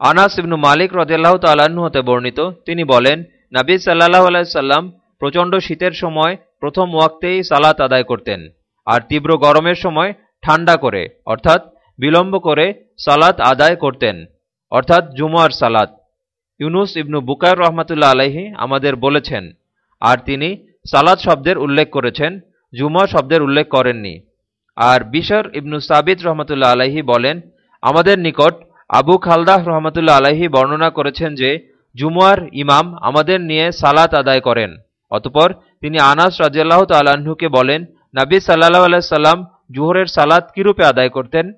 আনাস ইবনু মালিক রদিয়াল্লাহ তাল্লাহ্ন হতে বর্ণিত, তিনি বলেন, নাবী সাল্লাহ আলাইসাল্লাম প্রচণ্ড শীতের সময় প্রথম ওয়াক্তেই সালাত আদায় করতেন আর তীব্র গরমের সময় ঠান্ডা করে, অর্থাৎ বিলম্ব করে সালাত আদায় করতেন, অর্থাৎ জুমার সালাত। ইউনুস ইবনু বুকার রহমাতুল্লা আলাহি আমাদের বলেছেন, আর তিনি সালাদ শব্দের উল্লেখ করেছেন, জুমা শব্দের উল্লেখ করেননি। আর বিশর ইবনু সাবিত রহমতুল্লা আলাহি বলেন, আমাদের নিকট আবু খালদাহ রহমতুল্লা আলাহি বর্ণনা করেছেন যে, জুমুয়ার ইমাম আমাদের নিয়ে সালাত আদায় করেন। অতপর তিনি আনাস রাজিয়াল্লাহ তাল্লাহ্নকে বলেন, নাবী সাল্লাহ আলাইসাল্লাম জুহরের সালাত কীরূপে আদায় করতেন?